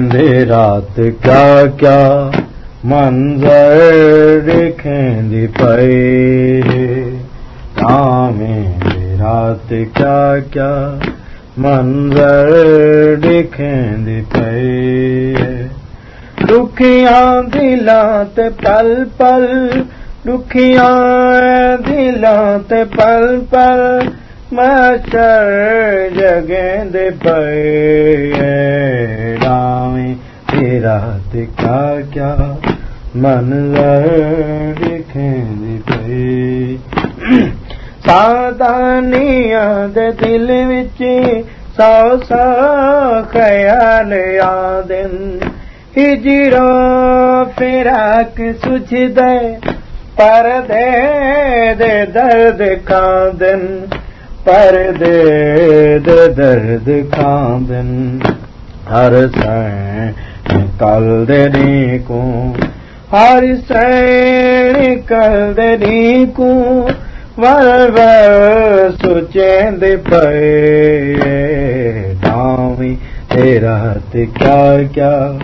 ਦੇ ਰਾਤ ਕਾ ਕਾ ਮੰਜ਼ਰ ਦੇਖੇਂਦੀ ਪਏ ਦੇ ਰਾਤ ਕਾ ਕਾ ਮੰਜ਼ਰ ਦੇਖੇਂਦੀ ਪਏ ਦੁਖੀਆਂ ਦਿਲਾਂ ਤੇ ਪਲ ਪਲ, ਦੁਖੀਆਂ ਦਿਲਾਂ ਤੇ ਪਲ ਪਲ, ਮਾਸਰ ਜਗੇਂਦੇ ਪਏ। ਤੇਰਾ ਟਿਕਾ ਕਿਆ? ਮਨ ਵੇਖੇਂਦੀ ਪਈ ਸਾਦਾਨੀਆਂ ਦੇ ਦਿਲ ਵਿੱਚ ਸੌ ਸੌ ਖਿਆਲ ਆਦਨ ਹਿਜਰਾ ਫਿਰਾਕ ਸੁਝਦਾ ਪਰ ਦੇ ਦਰਦ ਕਾਂਦਨ ਪਰ ਦੇ ਦਰਦ ਕਾਂਦਨ ਹਰ ਸਾਂ ਕਲ ਦੇ ਨੀ ਕੋ ਹਰ ਸੈਂ ਕਲ ਦੇ ਨੀ ਕੋ ਵਰ ਵਰ ਸੁਚੇਂਦੇ ਪਏ। ਨਾਮੀ ਤੇਰਾ ਤੇ ਕਿਆ ਕਿਆ